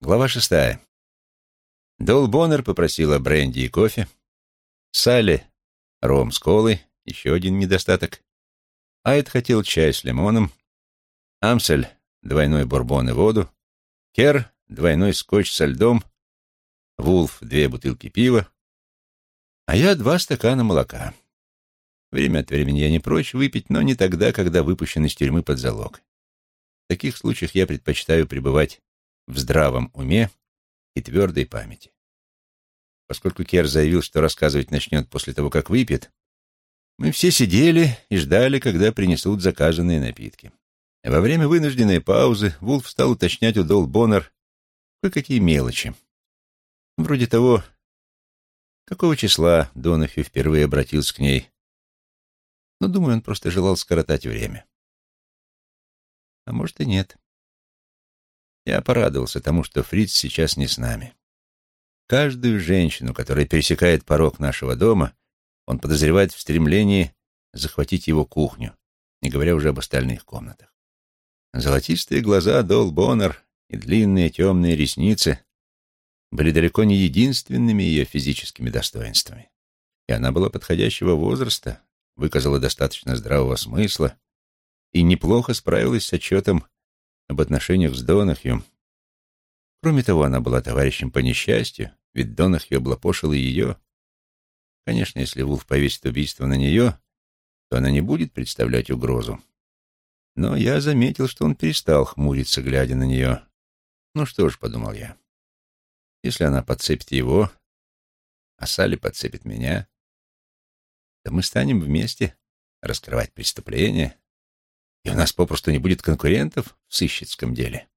Глава шестая. Дол Боннер попросила бренди и кофе. Салли — ром с колой, еще один недостаток. Айд хотел чай с лимоном. Амсель — двойной бурбон и воду. Кер — двойной скотч со льдом. Вулф — две бутылки пива. А я два стакана молока. Время от времени я не прочь выпить, но не тогда, когда выпущен из тюрьмы под залог. В таких случаях я предпочитаю пребывать в здравом уме и твердой памяти. Поскольку Кер заявил, что рассказывать начнет после того, как выпьет, мы все сидели и ждали, когда принесут заказанные напитки. Во время вынужденной паузы Вулф стал уточнять у Дол Боннер кое-какие мелочи. Вроде того, какого числа Донахью впервые обратился к ней. Но, думаю, он просто желал скоротать время. А может и нет. Я порадовался тому, что Фриц сейчас не с нами. Каждую женщину, которая пересекает порог нашего дома, он подозревает в стремлении захватить его кухню, не говоря уже об остальных комнатах. Золотистые глаза Дол Боннер и длинные темные ресницы были далеко не единственными ее физическими достоинствами. И она была подходящего возраста, выказала достаточно здравого смысла и неплохо справилась с отчетом об отношениях с Донахью. Кроме того, она была товарищем по несчастью, ведь Донахью облапошил и ее. Конечно, если Вулф повесит убийство на нее, то она не будет представлять угрозу. Но я заметил, что он перестал хмуриться, глядя на нее. Ну что ж, — подумал я, — если она подцепит его, а Салли подцепит меня, то мы станем вместе раскрывать преступления, и у нас попросту не будет конкурентов в сыщицком деле.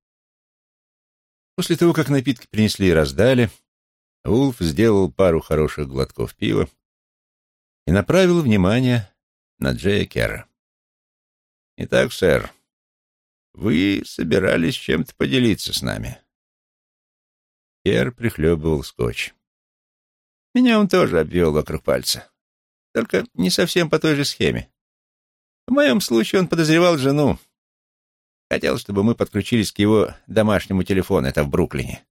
После того, как напитки принесли и раздали, Улф сделал пару хороших глотков пива и направил внимание на Джея Керра. «Итак, сэр, вы собирались чем-то поделиться с нами?» Кер прихлебывал скотч. «Меня он тоже обвел вокруг пальца. Только не совсем по той же схеме. В моем случае он подозревал жену. Хотел, чтобы мы подключились к его домашнему телефону, это в Бруклине.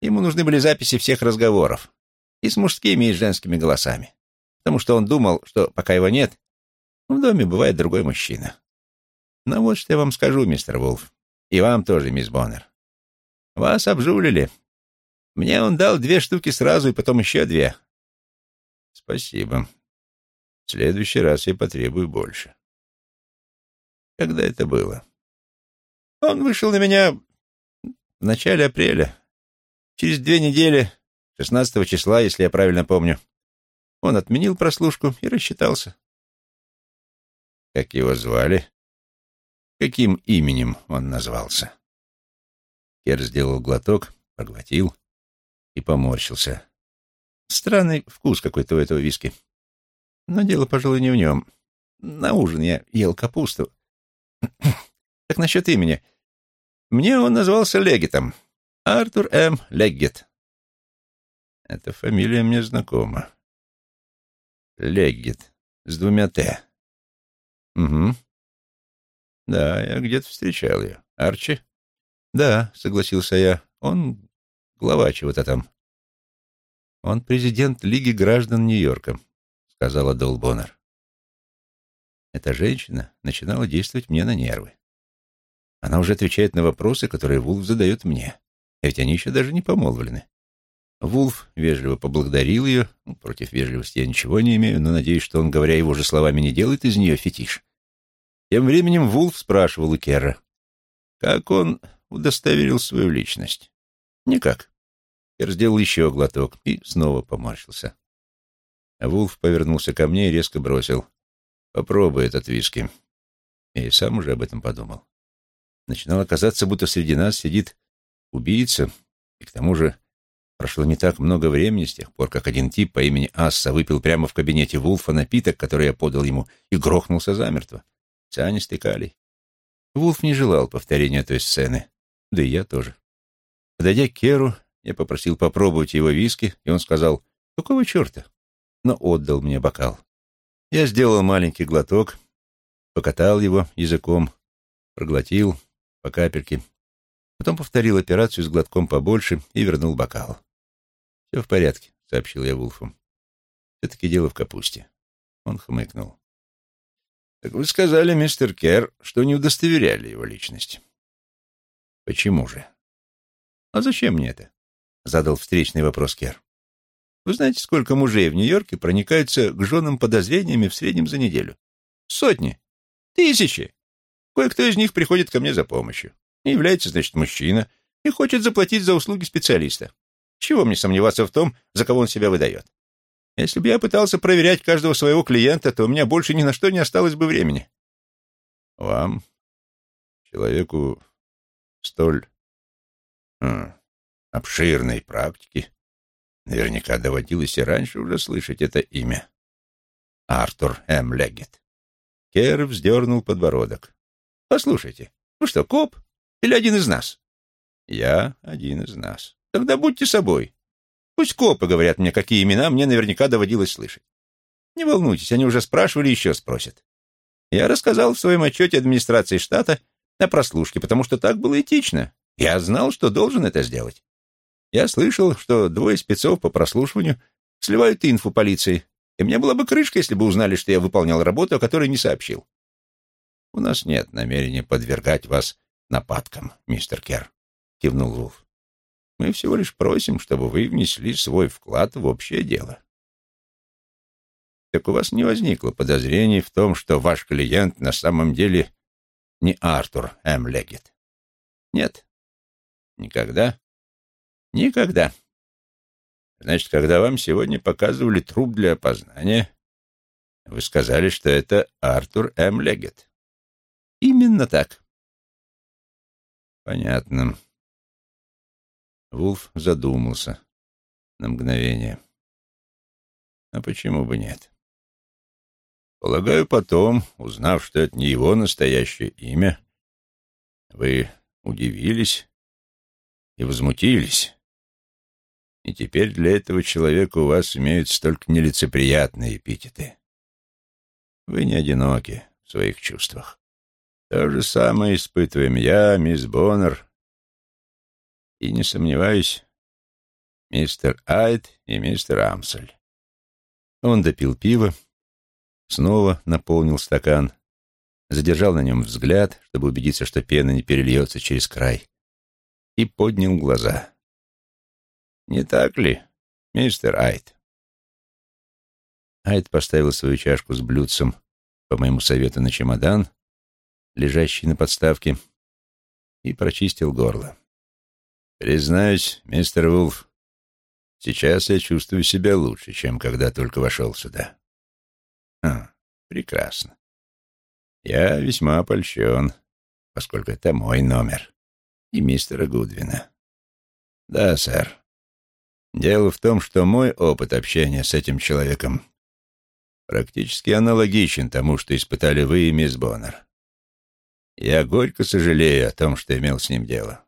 Ему нужны были записи всех разговоров, и с мужскими, и с женскими голосами, потому что он думал, что пока его нет, в доме бывает другой мужчина. Но вот что я вам скажу, мистер Вулф, и вам тоже, мисс Боннер. Вас обжулили. Мне он дал две штуки сразу, и потом еще две. Спасибо. В следующий раз я потребую больше. Когда это было? Он вышел на меня в начале апреля. Через две недели, 16 числа, если я правильно помню, он отменил прослушку и рассчитался. Как его звали? Каким именем он назвался? Кер сделал глоток, проглотил и поморщился. Странный вкус какой-то у этого виски. Но дело, пожалуй, не в нем. На ужин я ел капусту, Так насчет имени. Мне он назывался Леггетом. Артур М. Леггет. Эта фамилия мне знакома. Леггет. С двумя «Т». Угу. Да, я где-то встречал ее. Арчи? Да, согласился я. Он глава чего-то там. Он президент Лиги граждан Нью-Йорка, сказала Дол Боннер. Эта женщина начинала действовать мне на нервы. Она уже отвечает на вопросы, которые Вулф задает мне. А ведь они еще даже не помолвлены. Вулф вежливо поблагодарил ее. Ну, против вежливости я ничего не имею, но надеюсь, что он, говоря его же словами, не делает из нее фетиш. Тем временем Вулф спрашивал у Керра, как он удостоверил свою личность. Никак. Кер сделал еще глоток и снова поморщился. Вулф повернулся ко мне и резко бросил. Попробуй этот виски. Я и сам уже об этом подумал. Начинало казаться, будто среди нас сидит убийца, и к тому же прошло не так много времени с тех пор, как один тип по имени Асса выпил прямо в кабинете Вулфа напиток, который я подал ему, и грохнулся замертво. Цианистый калий. Вулф не желал повторения той сцены, да и я тоже. Подойдя к Керу, я попросил попробовать его виски, и он сказал, «Какого черта?» но отдал мне бокал. Я сделал маленький глоток, покатал его языком, проглотил по капельке, Потом повторил операцию с глотком побольше и вернул бокал. «Все в порядке», — сообщил я Вулфу. «Все-таки дело в капусте». Он хмыкнул. «Так вы сказали, мистер Керр, что не удостоверяли его личность». «Почему же?» «А зачем мне это?» — задал встречный вопрос Керр. «Вы знаете, сколько мужей в Нью-Йорке проникаются к женам подозрениями в среднем за неделю? Сотни. Тысячи. Кое-кто из них приходит ко мне за помощью. И является, значит, мужчина и хочет заплатить за услуги специалиста. Чего мне сомневаться в том, за кого он себя выдает? Если бы я пытался проверять каждого своего клиента, то у меня больше ни на что не осталось бы времени. Вам, человеку столь м, обширной практики, наверняка доводилось и раньше уже слышать это имя. Артур М. Леггет. Кер вздернул подбородок. «Послушайте, вы что, коп или один из нас?» «Я один из нас». «Тогда будьте собой. Пусть копы говорят мне, какие имена мне наверняка доводилось слышать. Не волнуйтесь, они уже спрашивали и еще спросят. Я рассказал в своем отчете администрации штата о прослушке, потому что так было этично. Я знал, что должен это сделать. Я слышал, что двое спецов по прослушиванию сливают инфу полиции, и мне была бы крышка, если бы узнали, что я выполнял работу, о которой не сообщил. «У нас нет намерения подвергать вас нападкам, мистер Керр», — кивнул Вулф. «Мы всего лишь просим, чтобы вы внесли свой вклад в общее дело». «Так у вас не возникло подозрений в том, что ваш клиент на самом деле не Артур М. Леггет?» «Нет». «Никогда?» «Никогда». Значит, когда вам сегодня показывали труп для опознания, вы сказали, что это Артур М. Леггет. Именно так. Понятно. Вулф задумался на мгновение. А почему бы нет? Полагаю, потом, узнав, что это не его настоящее имя, вы удивились и возмутились. И теперь для этого человека у вас имеются только нелицеприятные эпитеты. Вы не одиноки в своих чувствах. То же самое испытываем я, мисс Боннер, и, не сомневаюсь, мистер Айд и мистер Амсель. Он допил пиво, снова наполнил стакан, задержал на нем взгляд, чтобы убедиться, что пена не перельется через край, и поднял глаза. Не так ли, мистер Айт? Айт поставил свою чашку с блюдцем, по моему совету, на чемодан, лежащий на подставке, и прочистил горло. «Признаюсь, мистер Вулф, сейчас я чувствую себя лучше, чем когда только вошел сюда». «А, прекрасно. Я весьма опольщен, поскольку это мой номер и мистера Гудвина». «Да, сэр. Дело в том, что мой опыт общения с этим человеком практически аналогичен тому, что испытали вы и мисс Боннер. Я горько сожалею о том, что имел с ним дело.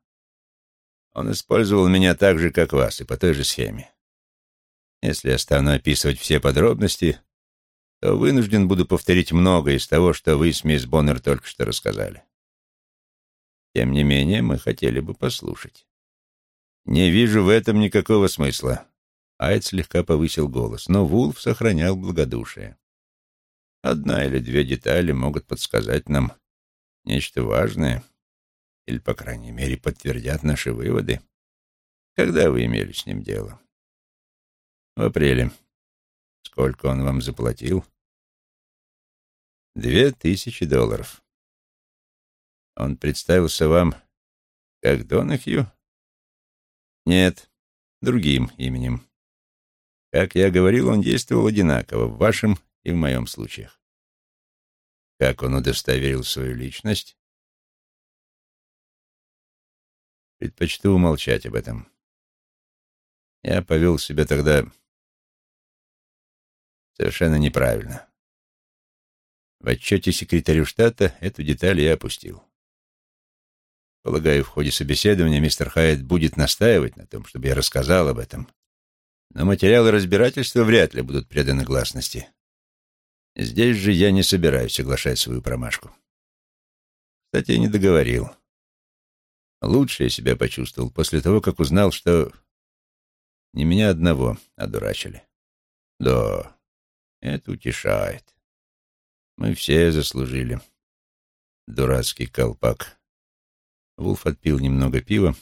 Он использовал меня так же, как вас, и по той же схеме. Если я стану описывать все подробности, то вынужден буду повторить многое из того, что вы с мисс Боннер только что рассказали. Тем не менее, мы хотели бы послушать. «Не вижу в этом никакого смысла». Айд слегка повысил голос, но Вулф сохранял благодушие. «Одна или две детали могут подсказать нам нечто важное, или, по крайней мере, подтвердят наши выводы. Когда вы имели с ним дело?» «В апреле. Сколько он вам заплатил?» «Две тысячи долларов. Он представился вам как Донахью?» Нет, другим именем. Как я говорил, он действовал одинаково в вашем и в моем случаях. Как он удостоверил свою личность? Предпочту умолчать об этом. Я повел себя тогда совершенно неправильно. В отчете секретарю штата эту деталь я опустил. Полагаю, в ходе собеседования мистер Хайет будет настаивать на том, чтобы я рассказал об этом. Но материалы разбирательства вряд ли будут преданы гласности. Здесь же я не собираюсь соглашать свою промашку. Кстати, я не договорил. Лучше я себя почувствовал после того, как узнал, что не меня одного одурачили. Да, это утешает. Мы все заслужили. Дурацкий колпак. Вулф отпил немного пива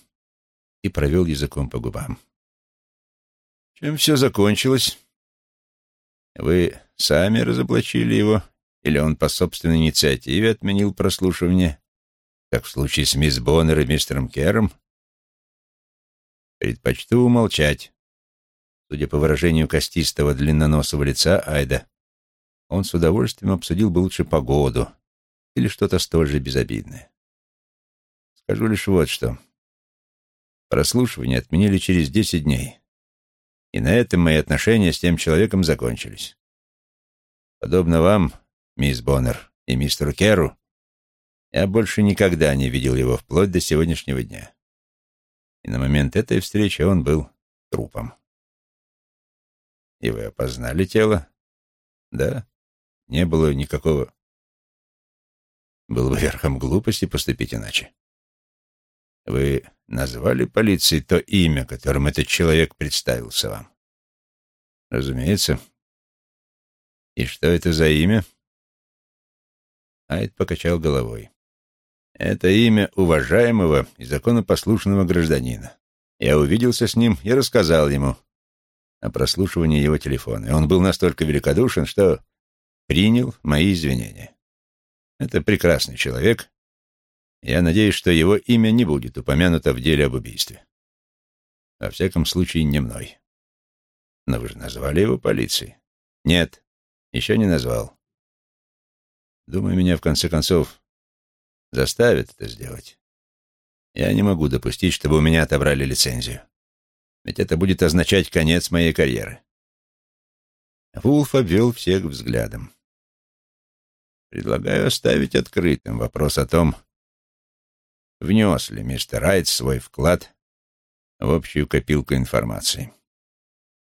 и провел языком по губам. Чем все закончилось? Вы сами разоблачили его, или он по собственной инициативе отменил прослушивание, как в случае с мисс Боннер и мистером Кером? Предпочту умолчать. Судя по выражению костистого длинноносого лица Айда, он с удовольствием обсудил бы лучше погоду или что-то столь же безобидное. Скажу лишь вот что. Прослушивание отменили через десять дней. И на этом мои отношения с тем человеком закончились. Подобно вам, мисс Боннер и мистеру Керу, я больше никогда не видел его вплоть до сегодняшнего дня. И на момент этой встречи он был трупом. И вы опознали тело? Да. Не было никакого... Было бы верхом глупости поступить иначе. Вы назвали полиции то имя, которым этот человек представился вам? Разумеется. И что это за имя? Айд покачал головой. Это имя уважаемого и законопослушного гражданина. Я увиделся с ним и рассказал ему о прослушивании его телефона. И он был настолько великодушен, что принял мои извинения. Это прекрасный человек, я надеюсь, что его имя не будет упомянуто в деле об убийстве. Во всяком случае, не мной. Но вы же назвали его полицией. Нет, еще не назвал. Думаю, меня в конце концов заставят это сделать. Я не могу допустить, чтобы у меня отобрали лицензию. Ведь это будет означать конец моей карьеры. Вулф обвел всех взглядом. Предлагаю оставить открытым вопрос о том, внес ли мистер Райт свой вклад в общую копилку информации.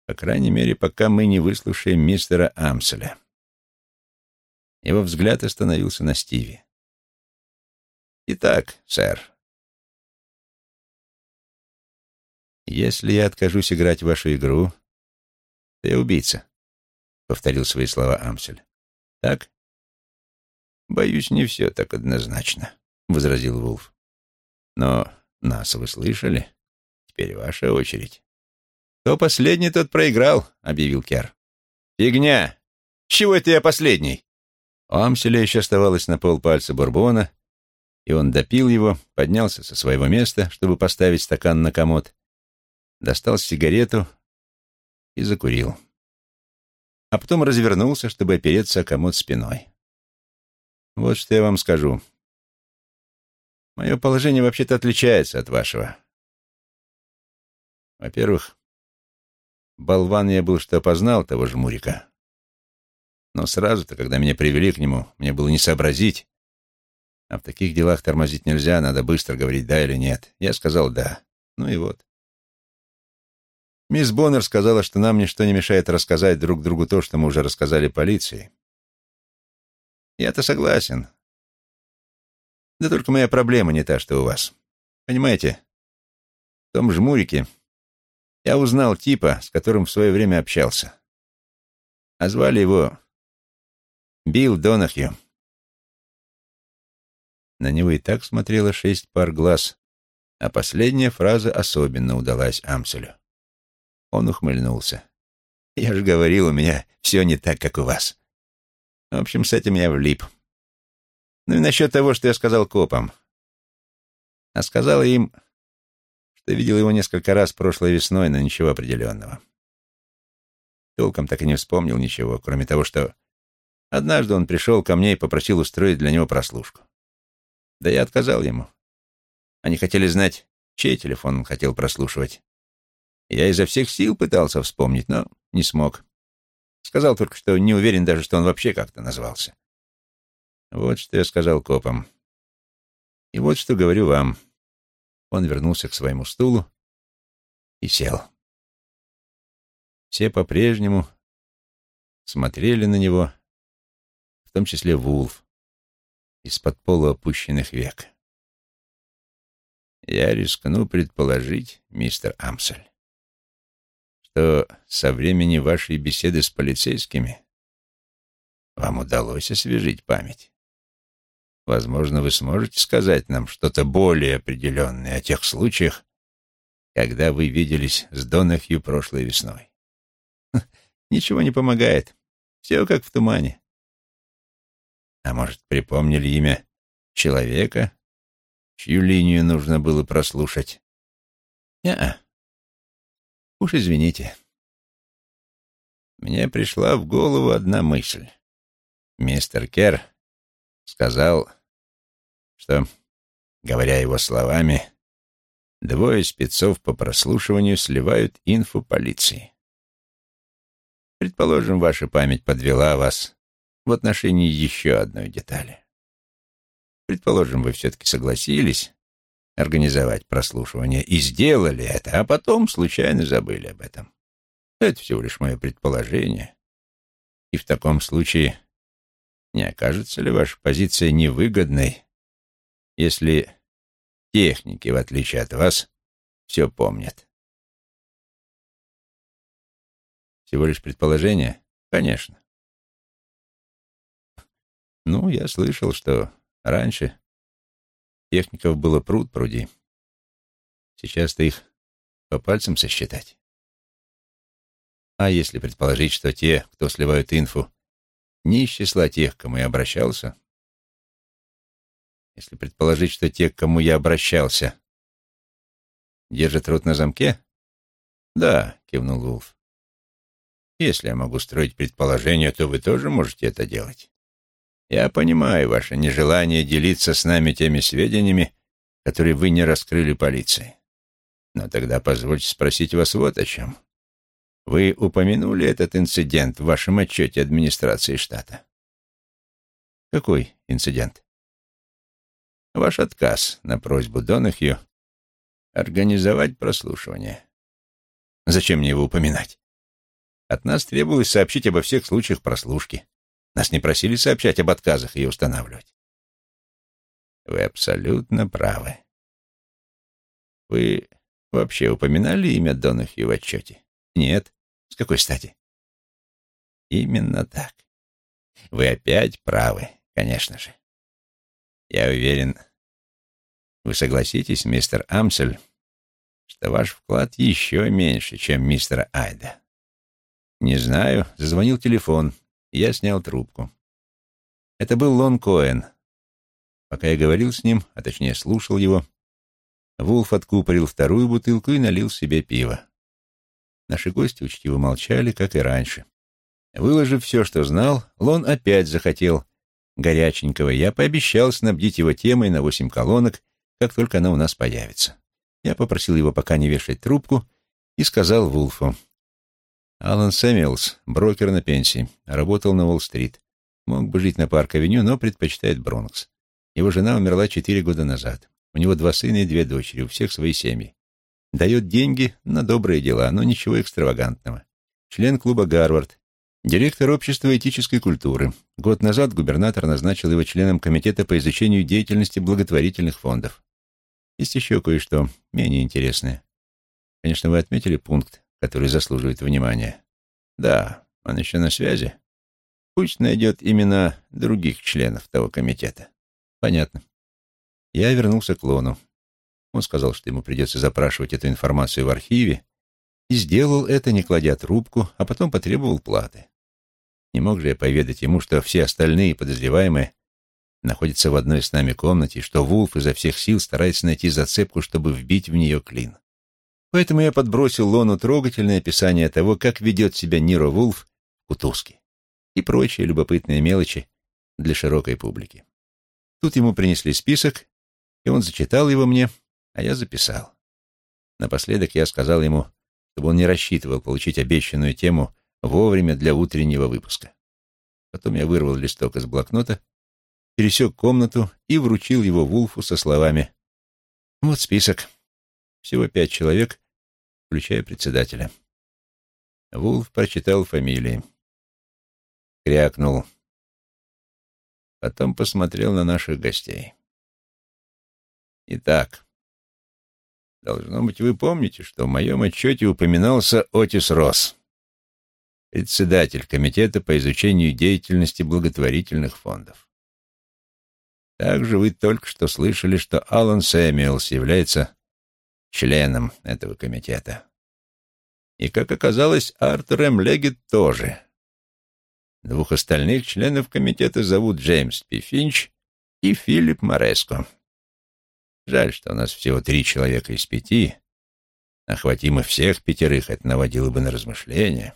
По крайней мере, пока мы не выслушаем мистера Амселя. Его взгляд остановился на Стиви. «Итак, сэр, если я откажусь играть в вашу игру, то я убийца», — повторил свои слова Амсель. «Так?» «Боюсь, не все так однозначно», — возразил Вулф. Но нас вы слышали? Теперь ваша очередь. Кто последний, тот проиграл, объявил Кер. Фигня! Чего это я последний? У Амселя еще оставалось на полпальца бурбона, и он допил его, поднялся со своего места, чтобы поставить стакан на комод, достал сигарету и закурил. А потом развернулся, чтобы опереться о комод спиной. Вот что я вам скажу. Мое положение вообще-то отличается от вашего. Во-первых, болван я был, что опознал того же Мурика. Но сразу-то, когда меня привели к нему, мне было не сообразить. А в таких делах тормозить нельзя, надо быстро говорить «да» или «нет». Я сказал «да». Ну и вот. Мисс Боннер сказала, что нам ничто не мешает рассказать друг другу то, что мы уже рассказали полиции. Я-то согласен, да только моя проблема не та, что у вас. Понимаете, в том жмурике я узнал типа, с которым в свое время общался. А звали его Билл Донахью. На него и так смотрело шесть пар глаз, а последняя фраза особенно удалась Амселю. Он ухмыльнулся. «Я же говорил, у меня все не так, как у вас. В общем, с этим я влип. Ну и насчет того, что я сказал копам. А сказал им, что видел его несколько раз прошлой весной, но ничего определенного. Толком так и не вспомнил ничего, кроме того, что однажды он пришел ко мне и попросил устроить для него прослушку. Да я отказал ему. Они хотели знать, чей телефон он хотел прослушивать. Я изо всех сил пытался вспомнить, но не смог. Сказал только, что не уверен даже, что он вообще как-то назвался. Вот что я сказал копам. И вот что говорю вам. Он вернулся к своему стулу и сел. Все по-прежнему смотрели на него, в том числе Вулф, из-под полуопущенных век. Я рискну предположить, мистер Амсель, что со времени вашей беседы с полицейскими вам удалось освежить память. Возможно, вы сможете сказать нам что-то более определенное о тех случаях, когда вы виделись с Донахью прошлой весной. Ничего не помогает. Все как в тумане. А может, припомнили имя человека, чью линию нужно было прослушать? Не-а. Уж извините. Мне пришла в голову одна мысль. Мистер Керр сказал, что, говоря его словами, двое спецов по прослушиванию сливают инфу полиции. Предположим, ваша память подвела вас в отношении еще одной детали. Предположим, вы все-таки согласились организовать прослушивание и сделали это, а потом случайно забыли об этом. Это всего лишь мое предположение. И в таком случае не окажется ли ваша позиция невыгодной, если техники, в отличие от вас, все помнят? Всего лишь предположение? Конечно. Ну, я слышал, что раньше техников было пруд пруди. Сейчас-то их по пальцам сосчитать. А если предположить, что те, кто сливают инфу, не из числа тех, к кому я обращался, если предположить, что те, к кому я обращался, держат рот на замке? Да, кивнул Вулф. Если я могу строить предположение, то вы тоже можете это делать. Я понимаю ваше нежелание делиться с нами теми сведениями, которые вы не раскрыли полиции. Но тогда позвольте спросить вас вот о чем. Вы упомянули этот инцидент в вашем отчете администрации штата? Какой инцидент? Ваш отказ на просьбу Донахью организовать прослушивание. Зачем мне его упоминать? От нас требовалось сообщить обо всех случаях прослушки. Нас не просили сообщать об отказах и устанавливать. Вы абсолютно правы. Вы вообще упоминали имя Донахью в отчете? Нет. С какой стати? Именно так. Вы опять правы, конечно же. Я уверен, вы согласитесь, мистер Амсель, что ваш вклад еще меньше, чем мистера Айда. Не знаю, зазвонил телефон, я снял трубку. Это был Лон Коэн. Пока я говорил с ним, а точнее слушал его, Вулф откупорил вторую бутылку и налил себе пиво. Наши гости учтиво молчали, как и раньше. Выложив все, что знал, Лон опять захотел горяченького. Я пообещал снабдить его темой на восемь колонок, как только она у нас появится. Я попросил его пока не вешать трубку и сказал Вулфу. Алан Сэмюэлс, брокер на пенсии, работал на Уолл-стрит. Мог бы жить на Парк-авеню, но предпочитает Бронкс. Его жена умерла четыре года назад. У него два сына и две дочери, у всех свои семьи. Дает деньги на добрые дела, но ничего экстравагантного. Член клуба «Гарвард», директор общества этической культуры. Год назад губернатор назначил его членом комитета по изучению деятельности благотворительных фондов. Есть еще кое-что менее интересное. Конечно, вы отметили пункт, который заслуживает внимания. Да, он еще на связи. Пусть найдет именно других членов того комитета. Понятно. Я вернулся к Лону. Он сказал, что ему придется запрашивать эту информацию в архиве, и сделал это, не кладя трубку, а потом потребовал платы. Не мог же я поведать ему, что все остальные подозреваемые находятся в одной с нами комнате, и что Вулф изо всех сил старается найти зацепку, чтобы вбить в нее клин. Поэтому я подбросил Лону трогательное описание того, как ведет себя Ниро Вулф в кутузке и прочие любопытные мелочи для широкой публики. Тут ему принесли список, и он зачитал его мне, а я записал. Напоследок я сказал ему, чтобы он не рассчитывал получить обещанную тему вовремя для утреннего выпуска. Потом я вырвал листок из блокнота, пересек комнату и вручил его Вулфу со словами «Вот список. Всего пять человек, включая председателя». Вулф прочитал фамилии. Крякнул. Потом посмотрел на наших гостей. Итак, Должно быть, вы помните, что в моем отчете упоминался Отис Росс, председатель комитета по изучению деятельности благотворительных фондов. Также вы только что слышали, что Алан Сэмюэлс является членом этого комитета. И, как оказалось, Артур М. Легет тоже. Двух остальных членов комитета зовут Джеймс Пи Финч и Филипп Мореско. Жаль, что у нас всего три человека из пяти. Охватим всех пятерых, это наводило бы на размышления.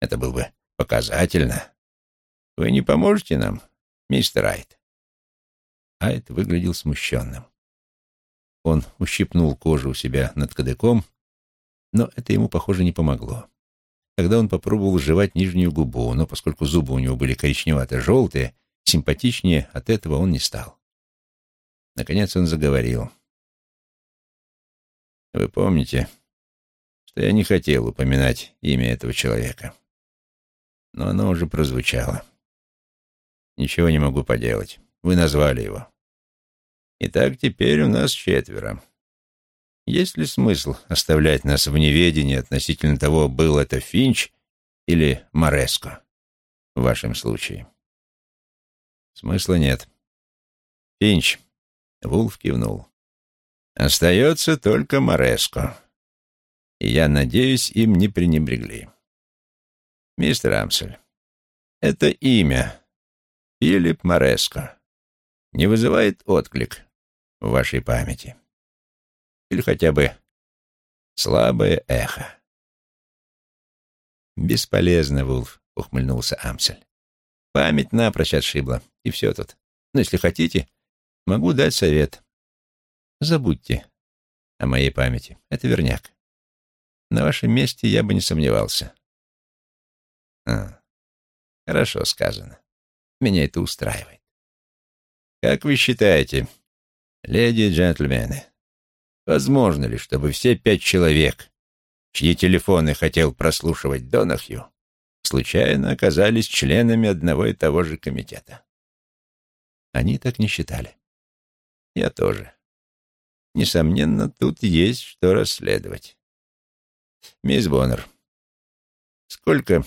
Это было бы показательно. Вы не поможете нам, мистер Айт? Айт выглядел смущенным. Он ущипнул кожу у себя над кадыком, но это ему, похоже, не помогло. Тогда он попробовал жевать нижнюю губу, но поскольку зубы у него были коричневато-желтые, симпатичнее от этого он не стал. Наконец он заговорил. «Вы помните, что я не хотел упоминать имя этого человека, но оно уже прозвучало. Ничего не могу поделать. Вы назвали его. Итак, теперь у нас четверо. Есть ли смысл оставлять нас в неведении относительно того, был это Финч или Мореско в вашем случае?» Смысла нет. Финч. Вулф кивнул. Остается только Мореско. И я надеюсь, им не пренебрегли. Мистер Амсель, это имя, Филипп Мореско, не вызывает отклик в вашей памяти? Или хотя бы слабое эхо? «Бесполезно, Вулф», — ухмыльнулся Амсель. «Память напрочь отшибла. И все тут. Но если хотите, могу дать совет. Забудьте о моей памяти. Это верняк. На вашем месте я бы не сомневался. А, хорошо сказано. Меня это устраивает. Как вы считаете, леди и джентльмены, возможно ли, чтобы все пять человек, чьи телефоны хотел прослушивать Донахью, случайно оказались членами одного и того же комитета? Они так не считали. Я тоже. Несомненно, тут есть что расследовать. Мисс Боннер, сколько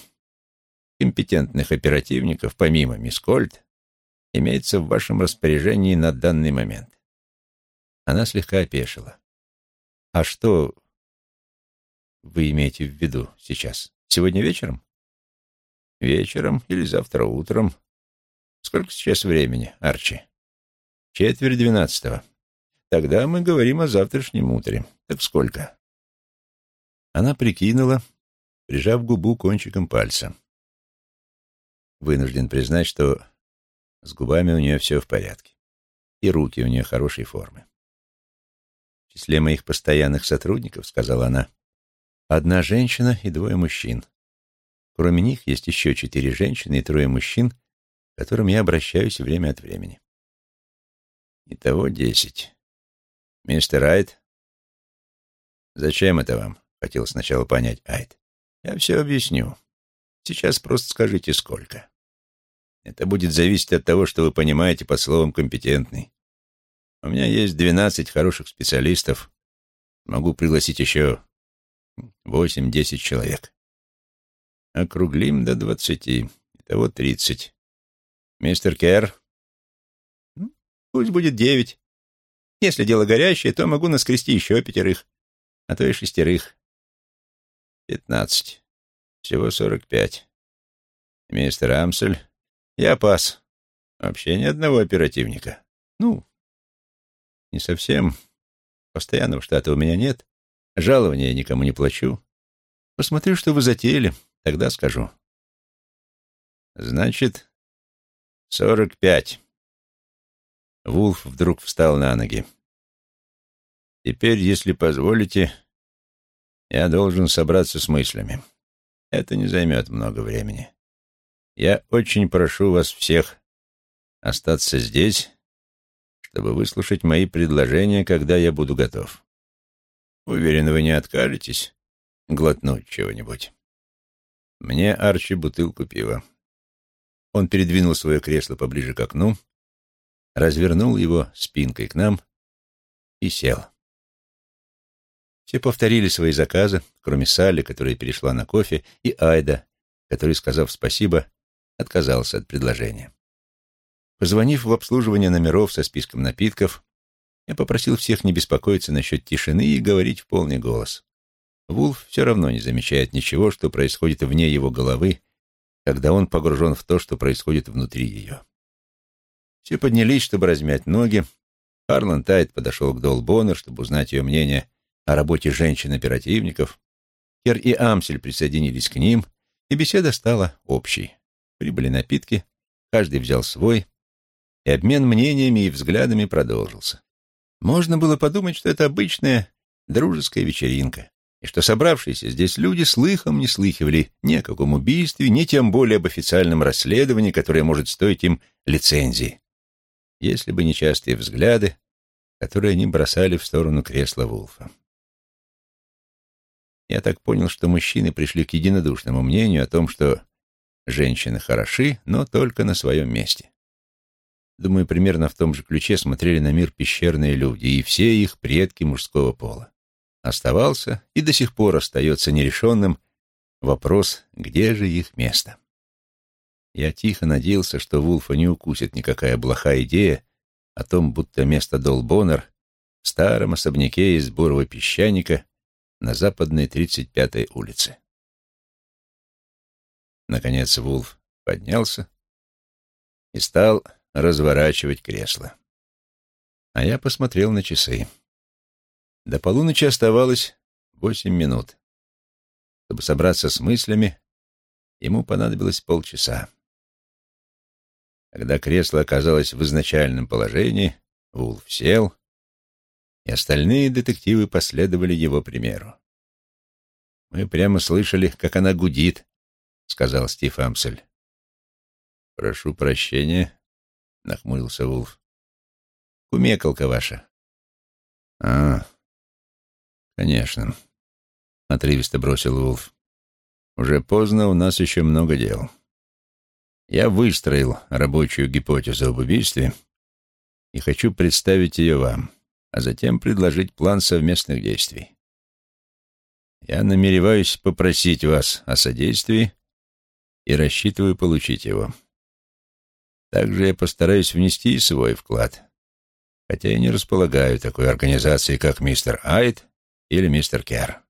компетентных оперативников, помимо мисс Кольт, имеется в вашем распоряжении на данный момент? Она слегка опешила. А что вы имеете в виду сейчас? Сегодня вечером? Вечером или завтра утром, Сколько сейчас времени, Арчи? Четверть двенадцатого. Тогда мы говорим о завтрашнем утре. Так сколько? Она прикинула, прижав губу кончиком пальца. Вынужден признать, что с губами у нее все в порядке. И руки у нее хорошей формы. В числе моих постоянных сотрудников, сказала она, одна женщина и двое мужчин. Кроме них есть еще четыре женщины и трое мужчин, к которым я обращаюсь время от времени. Итого десять. Мистер Айт? Зачем это вам? Хотел сначала понять Айт. Я все объясню. Сейчас просто скажите, сколько. Это будет зависеть от того, что вы понимаете под словом «компетентный». У меня есть двенадцать хороших специалистов. Могу пригласить еще восемь-десять человек. Округлим до двадцати. Итого тридцать. «Мистер Керр?» «Пусть будет девять. Если дело горящее, то могу наскрести еще пятерых, а то и шестерых». «Пятнадцать. Всего сорок пять. Мистер Амсель, я пас. Вообще ни одного оперативника. Ну, не совсем. Постоянного штата у меня нет. Жалования я никому не плачу. Посмотрю, что вы затеяли, тогда скажу». «Значит, «Сорок пять». Вулф вдруг встал на ноги. «Теперь, если позволите, я должен собраться с мыслями. Это не займет много времени. Я очень прошу вас всех остаться здесь, чтобы выслушать мои предложения, когда я буду готов. Уверен, вы не откажетесь глотнуть чего-нибудь. Мне, Арчи, бутылку пива. Он передвинул свое кресло поближе к окну, развернул его спинкой к нам и сел. Все повторили свои заказы, кроме Салли, которая перешла на кофе, и Айда, который, сказав спасибо, отказался от предложения. Позвонив в обслуживание номеров со списком напитков, я попросил всех не беспокоиться насчет тишины и говорить в полный голос. Вулф все равно не замечает ничего, что происходит вне его головы, когда он погружен в то, что происходит внутри ее. Все поднялись, чтобы размять ноги. Харлан Тайт подошел к Дол Боннер, чтобы узнать ее мнение о работе женщин-оперативников. Кер и Амсель присоединились к ним, и беседа стала общей. Прибыли напитки, каждый взял свой, и обмен мнениями и взглядами продолжился. Можно было подумать, что это обычная дружеская вечеринка, и что собравшиеся здесь люди слыхом не слыхивали ни о каком убийстве, ни тем более об официальном расследовании, которое может стоить им лицензии, если бы не частые взгляды, которые они бросали в сторону кресла Вулфа. Я так понял, что мужчины пришли к единодушному мнению о том, что женщины хороши, но только на своем месте. Думаю, примерно в том же ключе смотрели на мир пещерные люди и все их предки мужского пола. Оставался и до сих пор остается нерешенным вопрос, где же их место. Я тихо надеялся, что Вулфа не укусит никакая плохая идея о том, будто место Долбонер в старом особняке из бурого песчаника на западной 35-й улице. Наконец Вулф поднялся и стал разворачивать кресло. А я посмотрел на часы. До полуночи оставалось восемь минут. Чтобы собраться с мыслями, ему понадобилось полчаса. Когда кресло оказалось в изначальном положении, Вулф сел, и остальные детективы последовали его примеру. «Мы прямо слышали, как она гудит», — сказал Стив Амсель. «Прошу прощения», нахмурился Вулф. Кумекалка ваша. А, конечно, отрывисто бросил Вулф. Уже поздно, у нас еще много дел. Я выстроил рабочую гипотезу об убийстве и хочу представить ее вам, а затем предложить план совместных действий. Я намереваюсь попросить вас о содействии и рассчитываю получить его. Также я постараюсь внести свой вклад, хотя я не располагаю такой организацией, как мистер Айт или мистер Кер.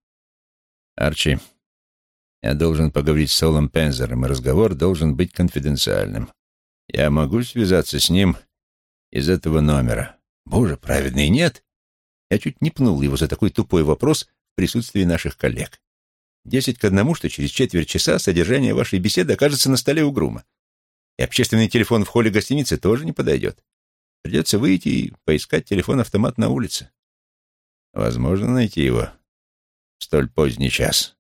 Арчи, я должен поговорить с Солом Пензером, и разговор должен быть конфиденциальным. Я могу связаться с ним из этого номера. Боже, праведный, нет. Я чуть не пнул его за такой тупой вопрос в присутствии наших коллег. Десять к одному, что через четверть часа содержание вашей беседы окажется на столе у Грума. И общественный телефон в холле гостиницы тоже не подойдет. Придется выйти и поискать телефон-автомат на улице. Возможно найти его в столь поздний час.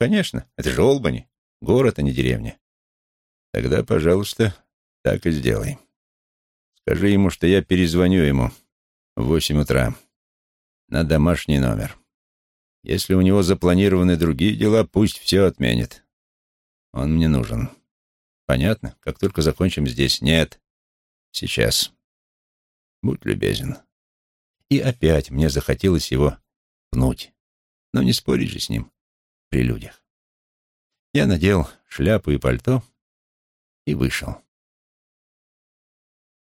Конечно, это же Олбани, город, а не деревня. Тогда, пожалуйста, так и сделай. Скажи ему, что я перезвоню ему в восемь утра на домашний номер. Если у него запланированы другие дела, пусть все отменит. Он мне нужен. Понятно? Как только закончим здесь. Нет. Сейчас. Будь любезен. И опять мне захотелось его пнуть. Но не спорить же с ним при людях. Я надел шляпу и пальто и вышел.